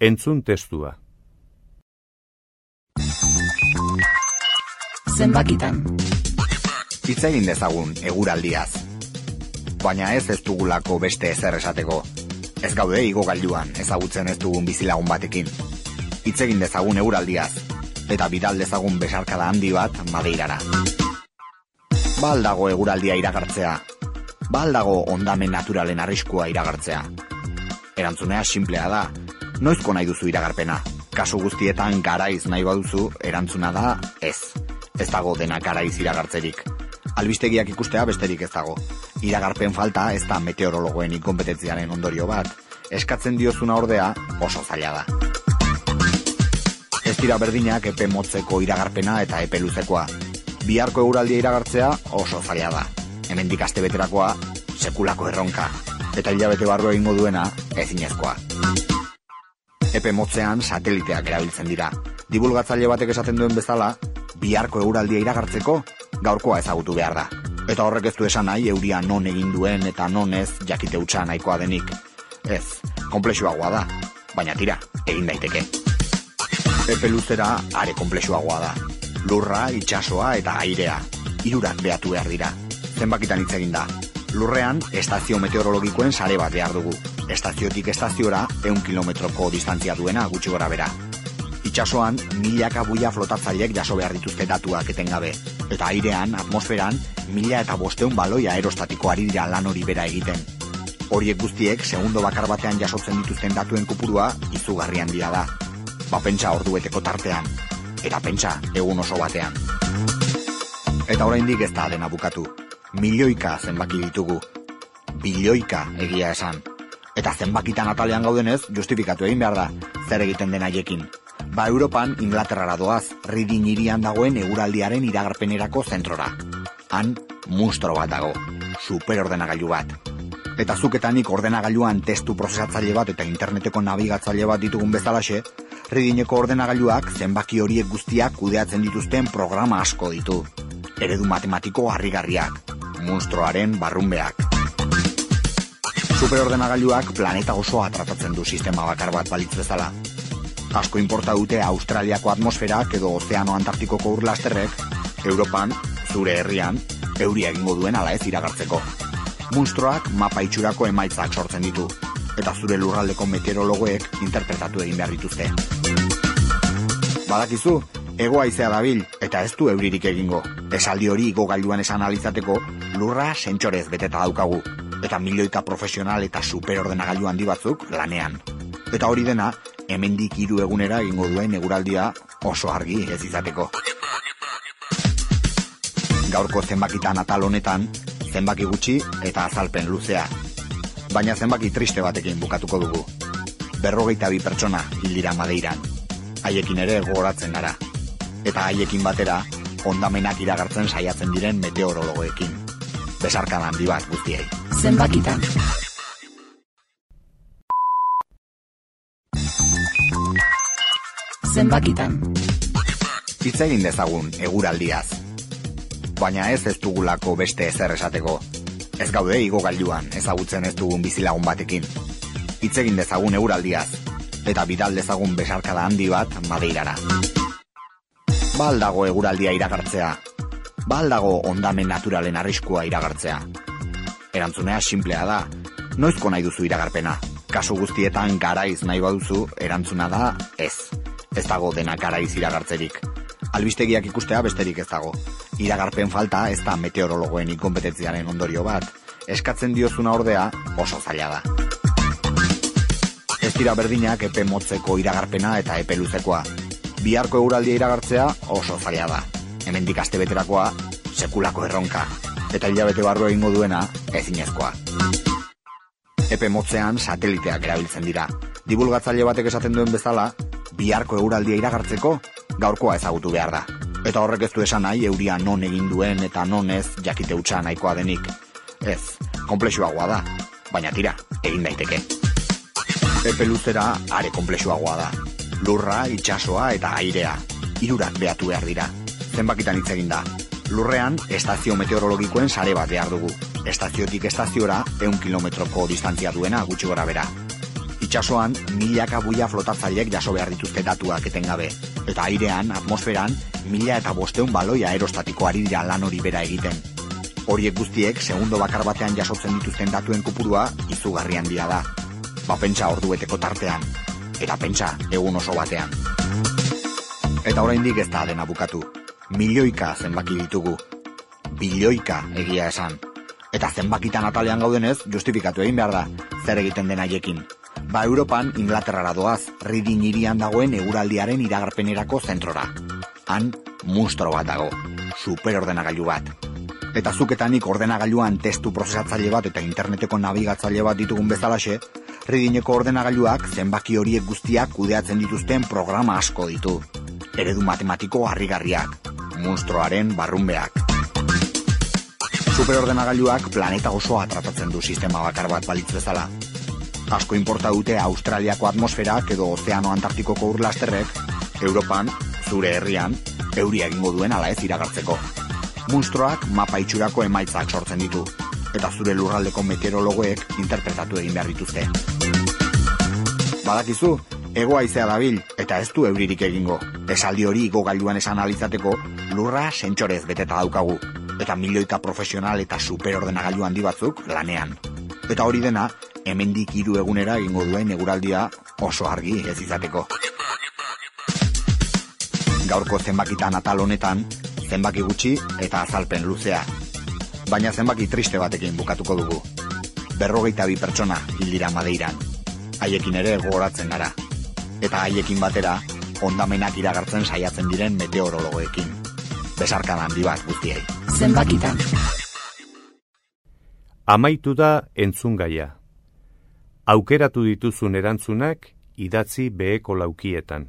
Entzun testua. Zenbakitan. Hitz egin dezagun eguraldiaz. Baina ez ez dugulako beste ezer esateko. Ez gaude igo gailuan ezagutzen ez dugun bizilagun batekin. Hitz egin dezagun eguraldiaz. Eta bidal dezagun besarkada handi bat madeirara. Baldago eguraldia iragartzea. Baldago ondamen naturalen arriskua iragartzea. Erantzunea simplea da, noizko nahi duzu iragarpena. Kasu guztietan garaiz nahi baduzu, erantzuna da ez. Ez dago dena garaiz iragartzerik. Albistegiak ikustea besterik ez dago. Iragarpen falta ez da meteorologoen inkompetentziaren ondorio bat. Eskatzen diozuna ordea oso zaila da. Ez dira berdinak epe motzeko iragarpena eta epe luzekoa. Biharko euraldia iragartzea oso zaila da. Hemen dikaste beterakoa, sekulako erronka. Eta hilabete barru egingo duena, ezinezkoa epe motzean sateliteak erabiltzen dira. Dibulgatzaile batek esaten duen bezala, biharko euraldia iragartzeko, gaurkoa ezagutu behar da. Eta horrek ez du esan nahi euria non egin duen eta non ez jakite utxa nahikoa denik. Ez, komplexuagoa da, baina tira, egin daiteke. Epe luzera are komplexuagoa da. Lurra, itsasoa eta airea. Irurak behatu behar dira. Zenbakitan hitz egin da. Lurrean, estazio meteorologikoen sare bat behar dugu estaziotik estaziora eun kilometroko distantzia duena gutxi gora bera. Itxasoan, milaka buia flotatzailek jaso behar dituzte datuak etengabe. Eta airean, atmosferan, mila eta bosteun baloi aerostatiko ari dira lan hori bera egiten. Horiek guztiek, segundo bakar batean jasotzen dituzten datuen kupurua, izugarrian dira da. Ba pentsa ordueteko tartean. Eta pentsa, egun oso batean. Eta oraindik ez da dena bukatu. Milioika zenbaki ditugu. Bilioika egia esan eta zenbakitan atalean gaudenez justifikatu egin behar da, zer egiten den haiekin. Ba Europan Inglaterrara doaz, ridin irian dagoen eguraldiaren iragarpenerako zentrora. Han, monstro bat dago, superordenagailu bat. Eta zuketanik ordenagailuan testu prozesatzaile bat eta interneteko nabigatzaile bat ditugun bezalaxe, ridineko ordenagailuak zenbaki horiek guztiak kudeatzen dituzten programa asko ditu. Eredu matematiko harrigarriak, monstroaren barrunbeak. Superordenagailuak planeta osoa tratatzen du sistema bakar bat balitz bezala. Asko importa dute Australiako atmosferak edo Ozeano Antartikoko urlasterrek, Europan, zure herrian, euria egingo duen ala ez iragartzeko. Munstroak mapa itxurako emaitzak sortzen ditu, eta zure lurraldeko meteorologoek interpretatu egin behar dituzte. Badakizu, ego aizea dabil, eta ez du euririk egingo. Esaldi hori igo gailuan esan alizateko, lurra sentxorez beteta daukagu, eta milioika profesional eta superordenagailu handi batzuk lanean. Eta hori dena, hemendik hiru egunera egingo duen eguraldia oso argi ez izateko. Gaurko zenbakitan atal honetan, zenbaki gutxi eta azalpen luzea. Baina zenbaki triste batekin bukatuko dugu. Berrogeita bi pertsona hildira madeiran. Haiekin ere gogoratzen gara. Eta haiekin batera, ondamenak iragartzen saiatzen diren meteorologoekin. Besarkan handi bat guztiei zenbakitan. zenbakitan. Hitz egin dezagun eguraldiaz. Baina ez ez dugulako beste ezer esateko. Ez gaude igo gailuan ezagutzen ez dugun bizilagun batekin. Hitz egin dezagun eguraldiaz. Eta bidal dezagun besarkada handi bat madeirara. Baldago eguraldia iragartzea. Baldago ondamen naturalen arriskua iragartzea. Erantzunea simplea da. Noizko nahi duzu iragarpena? Kasu guztietan garaiz nahi baduzu, erantzuna da ez. Ez dago dena garaiz iragartzerik. Albistegiak ikustea besterik ez dago. Iragarpen falta ez da meteorologoen inkompetentziaren ondorio bat. Eskatzen diozuna ordea oso zaila da. Ez dira berdinak epe motzeko iragarpena eta epe luzekoa. Biharko eguraldia iragartzea oso zaila da. Hemendik aste beterakoa, sekulako erronka. Eta hilabete barru egingo duena, ezinezkoa. Epe motzean sateliteak erabiltzen dira. Divulgatzaile batek esaten duen bezala, biharko eguraldia iragartzeko, gaurkoa ezagutu behar da. Eta horrek ez du esan nahi euria non egin duen eta non ez jakite utxa nahikoa denik. Ez, komplexuagoa da, baina tira, egin daiteke. Epe luzera are komplexuagoa da. Lurra, itsasoa eta airea. Hirurak behatu behar dira. Zenbakitan hitz egin da. Lurrean, estazio meteorologikoen sare bat behar dugu. Estaziotik estaziora, eun kilometroko distantzia duena gutxi gora bera. Itxasoan, milaka buia flotatzailek jaso behar dituzte datuak etengabe. Eta airean, atmosferan, mila eta bosteun baloi aerostatiko ari dira lan hori bera egiten. Horiek guztiek, segundo bakar batean jasotzen dituzten datuen kopurua, izugarri handia da. Ba pentsa ordu beteko tartean. Eta pentsa, egun oso batean. Eta oraindik ez da dena bukatu. Milioika zenbaki ditugu. Bilioika egia esan. Eta zenbakitan atalean gaudenez, justifikatu egin behar da, zer egiten den haiekin. Ba Europan Inglaterrara doaz, Reading irian dagoen eguraldiaren iragarpenerako zentrora. Han, monstro bat dago, superordenagailu bat. Eta zuketanik ordenagailuan testu prozesatzaile bat eta interneteko nabigatzaile bat ditugun bezalaxe, Readingeko ordenagailuak zenbaki horiek guztiak kudeatzen dituzten programa asko ditu. Eredu matematiko harrigarriak, monstroaren barrunbeak. Superordenagailuak planeta osoa tratatzen du sistema bakar bat balitz bezala. Asko inporta dute Australiako atmosferak edo Ozeano Antartikoko urlasterrek, Europan, zure herrian, euria egingo duen ala ez iragartzeko. Munstroak mapa itxurako emaitzak sortzen ditu, eta zure lurraldeko meteorologoek interpretatu egin behar dituzte. Badakizu, ego haizea dabil, eta ez du euririk egingo. Esaldi hori igo gailuan esan alizateko, lurra sentxorez beteta daukagu, eta milioika profesional eta superordenagailu handi batzuk lanean. Eta hori dena, hemendik hiru egunera egingo duen eguraldia oso argi ez izateko. Gaurko zenbakitan atal honetan, zenbaki gutxi eta azalpen luzea. Baina zenbaki triste batekin bukatuko dugu. Berrogeita bi pertsona hildira madeiran. Haiekin ere gogoratzen gara. Eta haiekin batera, ondamenak iragartzen saiatzen diren meteorologoekin. Besarkan handi bat guztiei. Zenbakitan. Amaitu da entzungaia. Aukeratu dituzun erantzunak idatzi beheko laukietan.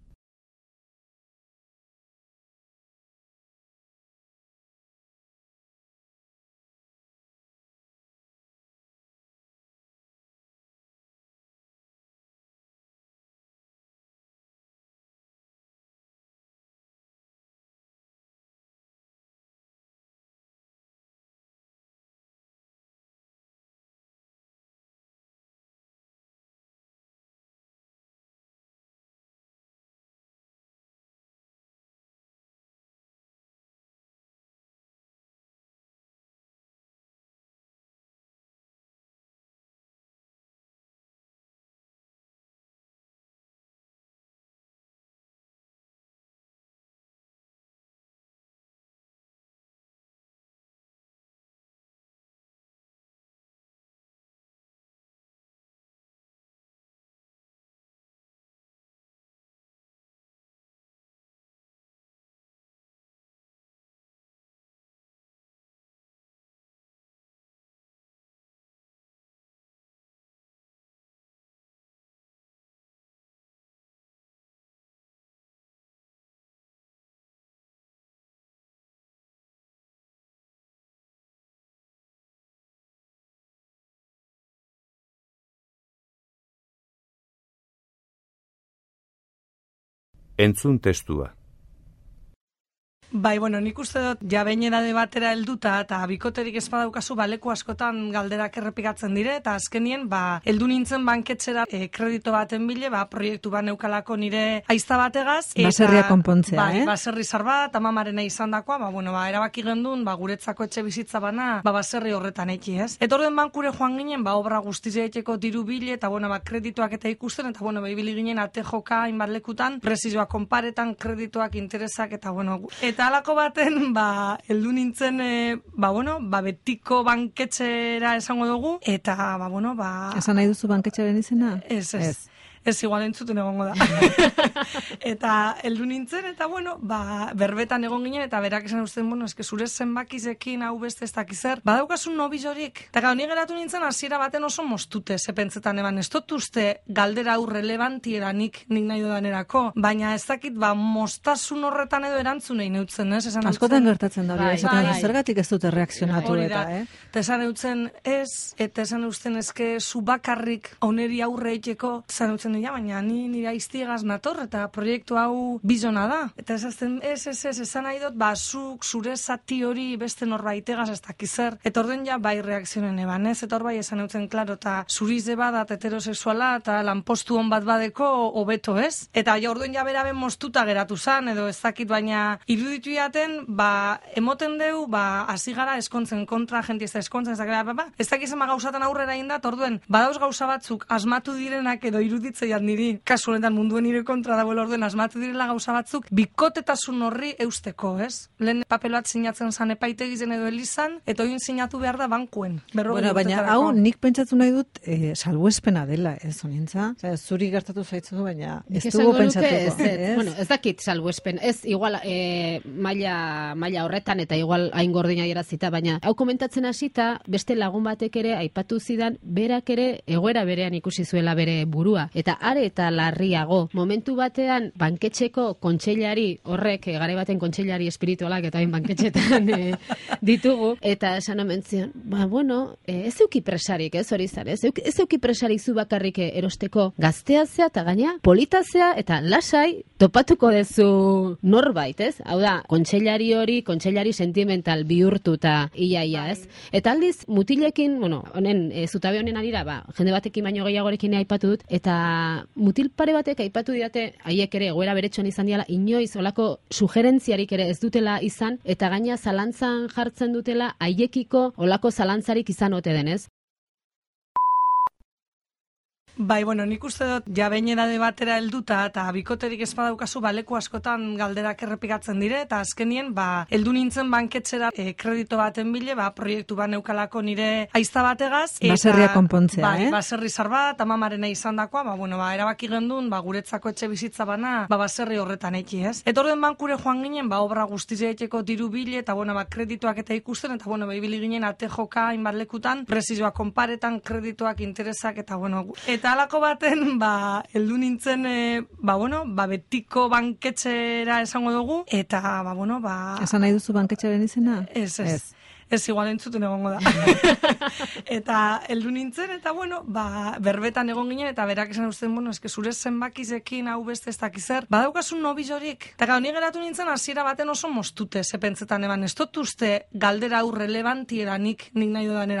Entzun testua. Bai, bueno, nik uste dut, ja behin edade batera helduta eta bikoterik ez badaukazu baleko askotan galderak errepikatzen dire, eta azkenien, ba, heldu nintzen banketxera e, kredito baten bile, ba, proiektu bat neukalako nire aizta bategaz. Eta, Baserria konpontzea, bai, eh? Baserri zar bat, amamarena izan dakoa, ba, bueno, ba, erabaki gendun, ba, guretzako etxe bizitza bana, ba, baserri horretan eki, ez? Eta orden bankure joan ginen, ba, obra guztizia etxeko diru bile, eta, bueno, ba, kredituak eta ikusten, eta, bueno, ba, ibili ginen ate joka inbat lekutan, prezizioa konparetan, kredituak, interesak, eta, bueno, eta eta alako baten, ba, heldu nintzen, e, ba, bueno, ba, betiko banketxera esango dugu, eta, ba, bueno, ba... Esan nahi duzu banketxaren izena? Ez, ez. ez ez igual entzuten egongo da. eta heldu nintzen, eta bueno, ba, berbetan egon ginen, eta berak esan usten, bueno, eske zure zenbakizekin hau beste ez dakizer, badaukasun nobiz horik. Eta gau, geratu nintzen, hasiera baten oso mostute, zepentzetan eban, ez dut uste galdera hau relevanti nik nahi dodan erako, baina ez dakit, ba, mostasun horretan edo erantzunei neutzen, ez? Esan Askotan gertatzen da, bai, bai, bai. zergatik ez dute reakzionatu eta, eh? Eta esan eutzen ez, eta esan eutzen ezke zu bakarrik oneri aurre eiteko, esan eutzen dira, baina ni nire aiztigaz nator eta proiektu hau bizona da. Eta ez azten, ez, ez, ez, esan nahi dut, basuk, zure zati hori beste norbaitegaz ez dakizer. Eta orden ja bai reakzionen eban, ez? Eta hor bai esan eutzen, klaro, eta zurize badat heterosexuala eta lanpostu hon bat badeko hobeto ez? Eta ja orden ja beraben mostuta geratu zan, edo ez dakit baina iruditu jaten, ba, emoten deu, ba, hasi gara eskontzen kontra, jenti ez da eskontzen, ez da, ba, ba, ez dakizema gauzatan aurrera indat, orduen, badauz gauza batzuk asmatu direnak edo iruditzea niri kasu honetan munduen nire kontra dago orden asmatu direla gauza batzuk bikotetasun horri eusteko, ez? Lehen papel bat sinatzen zan epaitegizen edo elizan, eta oin sinatu behar da bankuen. Bueno, baina hau nik pentsatu nahi dut e, salbuespena dela, ez honintza? O zuri gertatu zaitzu baina ez dugu pentsatuko. Ez, ez, bueno, ez dakit salbuespen, ez igual e, maila, maila horretan eta igual hain gordina zita, baina hau komentatzen hasita beste lagun batek ere aipatu zidan berak ere egoera berean ikusi zuela bere burua. Eta are eta larriago. Momentu batean, banketxeko kontseilari horrek, e, gare baten kontseilari espiritualak eta hain banketxetan e, ditugu, eta esan omen ba, bueno, e, ez euki presarik, ez hori zan, ez, ez euki presarik zu bakarrik erosteko gazteazea eta gaina politazea eta lasai topatuko dezu norbait, ez? Hau da, kontseilari hori, kontseilari sentimental bihurtuta ia, ia, ez? Eta aldiz, mutilekin, bueno, honen, e, zutabe honen arira, ba, jende batekin baino gehiagorekin aipatu dut, eta mutil pare batek aipatu didate haiek ere egoera beretsuan izan diala inoiz olako sugerentziarik ere ez dutela izan eta gaina zalantzan jartzen dutela haiekiko olako zalantzarik izan ote denez. Bai, bueno, nik uste dut, ja behin edade batera helduta eta bikoterik ez badaukazu baleko askotan galderak errepikatzen dire, eta azkenien, ba, heldu nintzen banketxera e, kredito baten bile, ba, proiektu ba neukalako nire aizta bategaz. Eta, Baserria konpontzea, bai, eh? Baserri zar bat, amamarena izan dakoa, ba, bueno, ba, erabaki gendun, ba, guretzako etxe bizitza bana, ba, baserri horretan eki, ez? Eta orden bankure joan ginen, ba, obra guztizia etxeko diru bile, eta, bueno, ba, kredituak eta ikusten, eta, bueno, ba, ibili ginen ate joka inbat lekutan, prezizioa konparetan, kredituak, interesak, eta, bueno, eta alako baten, ba, heldu nintzen, e, ba, bueno, ba, betiko banketxera esango dugu, eta, ba, bueno, ba... Esan nahi duzu banketxaren izena? Ez, ez. ez ez igual entzuten egongo da. eta heldu nintzen, eta bueno, ba, berbetan egon ginen, eta berak esan usten, bueno, eske zure zenbakizekin hau beste ez dakizer, badaukasun nobiz horik. Eta gau, geratu nintzen, hasiera baten oso mostute, zepentzetan eban, ez dut uste galdera hau relevanti nik nahi dudan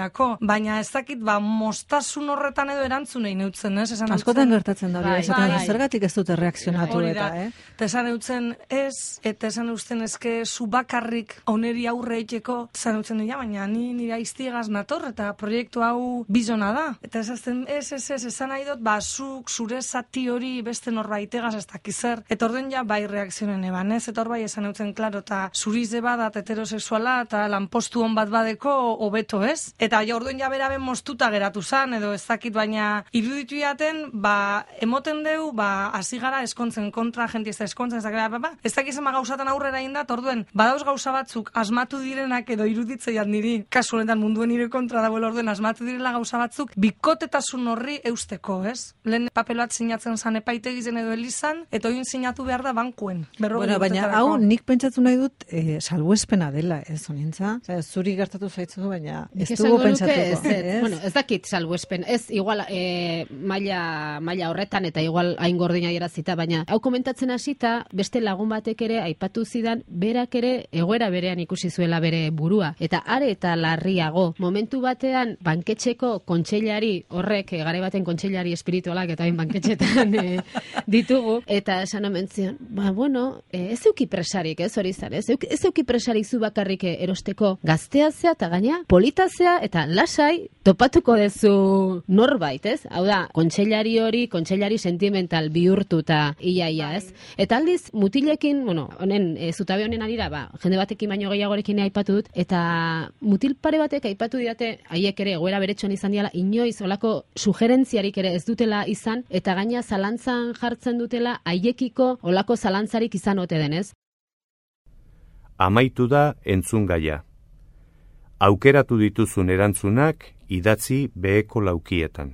baina ez dakit, ba, mostasun horretan edo erantzunei neutzen, ez? Esan Askotan gertatzen da, bai, bai, bai. zergatik ez dute reakzionatu eta, eh? Eta esan eutzen ez, eta esan eutzen ezke zu bakarrik oneri aurre eiteko, esan eutzen ja, baina ni nire aiztigaz nator eta proiektu hau bizona da. Eta ez azten, ez, ez, ez, esan nahi dut, basuk, zure zati hori beste norbaitegaz ez dakizer. Eta orden ja bai reakzionen eban, ez? Eta bai esan eutzen, klaro, eta zurize badat heterosexuala eta lanpostu hon bat badeko hobeto, ez? Eta ja orden ja beraben mostuta geratu zan, edo ez dakit, baina iruditu jaten, ba, emoten deu, ba, hasi gara eskontzen kontra, jenti ez da eskontzen, ez da, ba, ba, ez dakizema gauzatan aurrera indat, orduen, badauz gauza batzuk asmatu direnak edo iruditze zeiat niri, kasu honetan munduen nire kontra dagoela orden asmatu direla gauza batzuk, bikotetasun horri eusteko, ez? Lehen papeloat sinatzen zan epaitegi zen edo elizan, eta oin sinatu behar da bankuen. Bueno, baina hau nik pentsatu nahi dut e, salbuespena dela, ez honintza? Osea, zuri gertatu zaitzu baina ez dugu pentsatuko. Ez, ez, bueno, ez dakit salbuespen, ez igual e, maila, maila horretan eta igual hain gordina zita, baina hau komentatzen hasita beste lagun batek ere aipatu zidan berak ere egoera berean ikusi zuela bere burua. Eta are eta larriago, momentu batean banketxeko kontseilari horrek, e, gare baten kontseilari espiritualak eta hain banketxetan e, ditugu, eta esan omentzion, ba bueno, e, ez euki presarik, ez hori zan, ez, ez euki presarik zu bakarrik erosteko gazteazea eta gaina politazea eta lasai topatuko dezu norbait, ez? Hau da, kontseilari hori, kontseilari sentimental bihurtuta iaia, ez? Eta aldiz, mutilekin, bueno, honen, e, zutabe honen arira, ba, jende batekin baino gehiagorekin aipatu dut, eta mutil pare batek aipatu didate, haiek ere, goera beretsuan izan diala, inoiz, olako sugerentziarik ere ez dutela izan, eta gaina zalantzan jartzen dutela, haiekiko olako zalantzarik izan ote denez. Amaitu da entzun gaia. Aukeratu dituzun erantzunak idatzi beheko laukietan.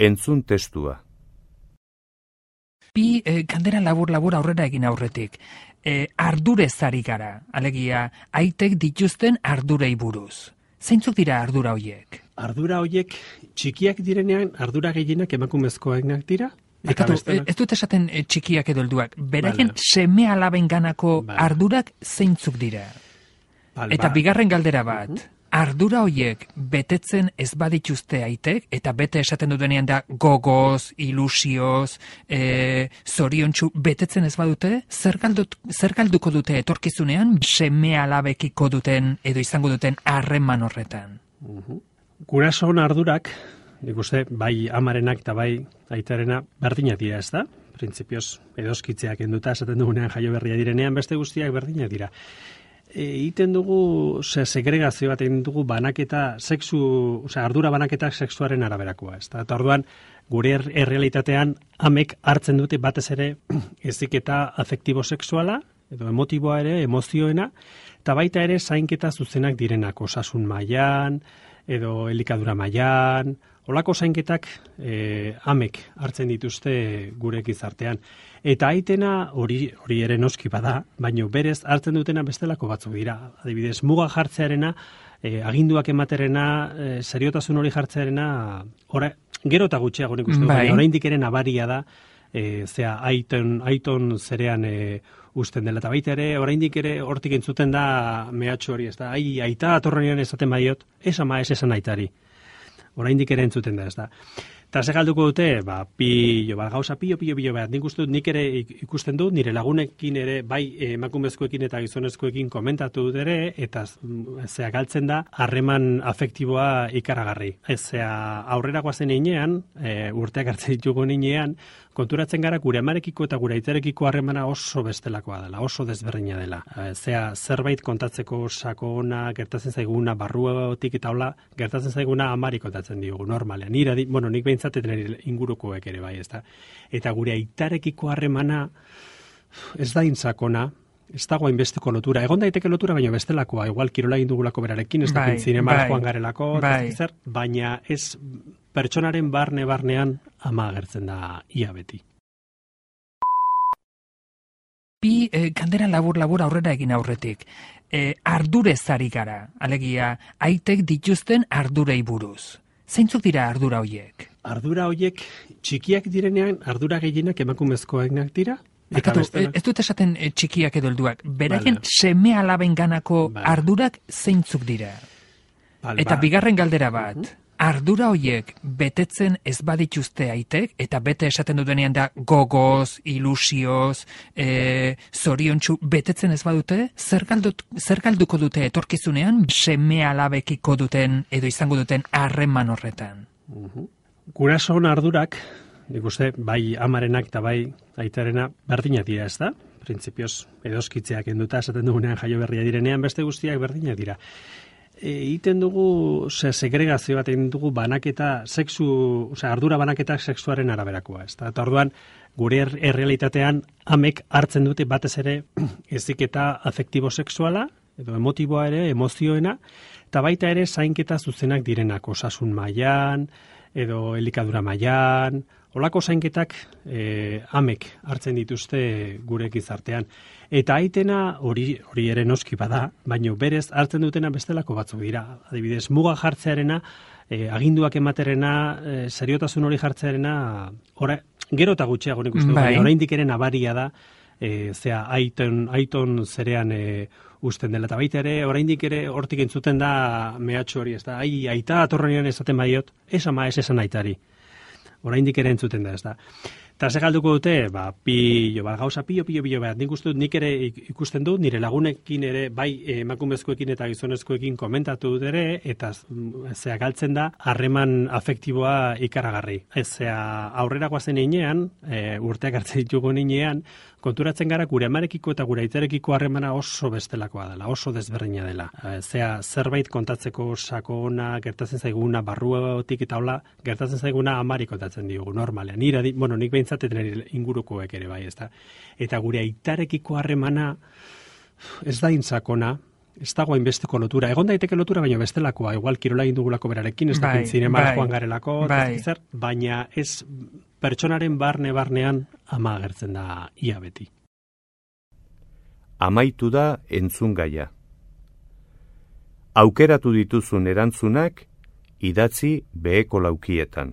Entzun testua. Bi e, kandera labur-labur aurrera egin aurretik. E, ardurez ari gara, alegia, aitek dituzten ardurei buruz. Zeintzuk dira ardura hoiek? Ardura hoiek txikiak direnean ardura gehienak emakumezkoenak dira? Ekatu, ez dut esaten e, txikiak edo helduak. Beraien vale. seme alaben ganako ardurak zeintzuk dira? Vale, Eta ba. bigarren galdera bat. Uh ardura hoiek betetzen ez badituzte aitek, eta bete esaten dutenean da gogoz, ilusioz, e, zoriontsu, betetzen ez badute, zer, galdut, zer galduko dute etorkizunean, seme alabekiko duten edo izango duten harreman horretan? Uhum. Gurasoan ardurak, nik uste, bai amarenak eta bai aitarena, berdina dira ez da? Printzipioz, edoskitzeak enduta esaten dugunean jaio berria direnean, beste guztiak berdina dira egiten dugu se segregazio bat egiten dugu banaketa sexu, osea ardura banaketa sexuaren araberakoa, ezta? Eta orduan gure er, errealitatean amek hartzen dute batez ere eziketa afektibo sexuala edo emotiboa ere, emozioena, eta baita ere zainketa zuzenak direnak osasun mailan edo elikadura mailan, Olako zainketak e, amek hartzen dituzte gure gizartean. Eta aitena hori hori ere noski bada, baino berez hartzen dutena bestelako batzuk dira. Adibidez, muga jartzearena, e, aginduak ematerena, e, seriotasun hori jartzearena, ora, gero eta gutxiago nik uste, bai. oraindik ere nabaria da, e, zea, aiton, aiton zerean e, usten dela, eta baita ere, oraindik ere hortik entzuten da mehatxu hori, ez da, ai, aita atorrenean esaten baiot, ez ama ez esan aitari. Oraindik ere entzuten da, ez da. Eta ze galduko dute, ba, pilo, ba, gauza pilo, pilo, pilo, bat, nik uste nik ere ikusten dut, nire lagunekin ere, bai emakumezkoekin eta gizonezkoekin komentatu dut ere, eta zea galtzen da, harreman afektiboa ikaragarri. Ez zea aurrera guazen inean, e, urteak hartzen ditugu inean, konturatzen gara gure amarekiko eta gure aiterekiko harremana oso bestelakoa dela, oso desberdina dela. E, zea zerbait kontatzeko sakona, gertatzen zaiguna, barruatik eta hola, gertatzen zaiguna amari kontatzen diogu, normalean. Nira, bueno, nik behintzat ingurukoek ere bai, ezta. Eta gure aitarekiko harremana ez da intzakona, ez dago hainbesteko lotura. Egon daiteke lotura, baina bestelakoa. Igual kirola dugulako berarekin, ez bai, da bai, joan garelako, bai. zer, baina ez pertsonaren barne-barnean ama agertzen da ia beti. Bi eh, kandera labur-labur aurrera egin aurretik. Eh, ardurez ari gara, alegia, aitek dituzten ardurei buruz. Zeintzuk dira ardura hoiek? ardura hoiek txikiak direnean ardura gehienak emakumezkoenak dira. Ekatu, ez dut esaten e, txikiak edo helduak. Beraien vale. seme alaben ganako ardurak zeintzuk dira. eta ba. bigarren galdera bat. Ardura hoiek betetzen ez badituzte aitek, eta bete esaten dutenean da gogoz, ilusioz, e, zoriontsu, betetzen ez badute, zer, galdut, zer galduko dute etorkizunean, seme alabekiko duten edo izango duten harreman horretan? Uh Gurasoen ardurak, nik uste, bai amarenak eta bai aitarena berdinak dira, ez da? Printzipioz, edoskitzeak enduta, esaten dugunean jaio berria direnean, beste guztiak berdinak dira. E, iten dugu, ze, segregazio bat egin dugu banaketa, sexu, ose, ardura banaketa sexuaren araberakoa, ez da? Eta orduan, gure er, errealitatean, amek hartzen dute batez ere eziketa afektibo sexuala, edo emotiboa ere, emozioena, eta baita ere zainketa zuzenak direnak, osasun mailan, edo elikadura mailan, olako zainketak e, amek hartzen dituzte gure gizartean. Eta aitena hori hori ere noski bada, baino berez hartzen dutena bestelako batzuk dira. Adibidez, muga jartzearena, e, aginduak ematerena, e, seriotasun hori jartzearena, ora, gero eta gutxiago nik uste, bai. oraindik ere nabaria da, e, zea, aiton, aiton zerean e, usten dela. Eta baita ere, oraindik ere hortik entzuten da mehatxu hori, ez da, ai, aita atorrenean esaten baiot, ez ama ez esan aitari. Oraindik ere entzuten da, ez da. Eta ze galduko dute, ba, pilo, ba, gauza pilo, pilo, pilo, bat, nik uste nik ere ikusten dut, nire lagunekin ere, bai emakumezkoekin eta gizonezkoekin komentatu dut ere, eta zea galtzen da, harreman afektiboa ikaragarri. Ez zea aurrera guazen inean, e, urteak hartzen ditugu inean, konturatzen gara gure amarekiko eta gure aiterekiko harremana oso bestelakoa dela, oso desberdina dela. E, zea zerbait kontatzeko sakona, gertatzen zaiguna, barruatik eta hola, gertatzen zaiguna amari kontatzen diogu, normalean. Nira, bueno, nik behin behintzat ingurukoek ere bai, ezta. Eta gure aitarekiko harremana ez da intzakona, ez dago hainbesteko lotura. Egon daiteke lotura, baina bestelakoa, igual kirola indugulako berarekin, ez da bai, bai, joan garelako, bai. zer, baina ez pertsonaren barne-barnean ama agertzen da ia beti. Amaitu da entzun gaia. Aukeratu dituzun erantzunak idatzi beheko laukietan.